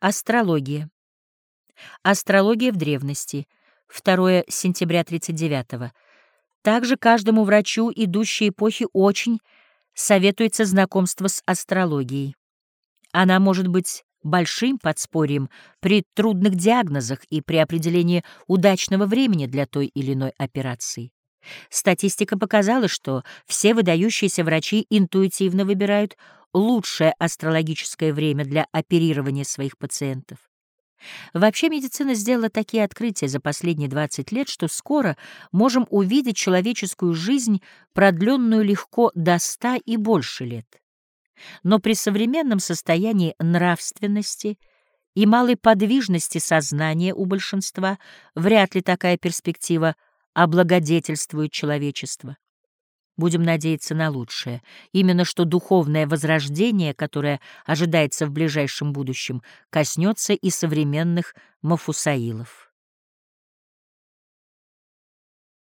Астрология. Астрология в древности. 2 сентября 39 -го. Также каждому врачу идущей эпохи очень советуется знакомство с астрологией. Она может быть большим подспорьем при трудных диагнозах и при определении удачного времени для той или иной операции. Статистика показала, что все выдающиеся врачи интуитивно выбирают лучшее астрологическое время для оперирования своих пациентов. Вообще медицина сделала такие открытия за последние 20 лет, что скоро можем увидеть человеческую жизнь, продленную легко до 100 и больше лет. Но при современном состоянии нравственности и малой подвижности сознания у большинства вряд ли такая перспектива облагодетельствует человечество. Будем надеяться на лучшее. Именно что духовное возрождение, которое ожидается в ближайшем будущем, коснется и современных Мафусаилов.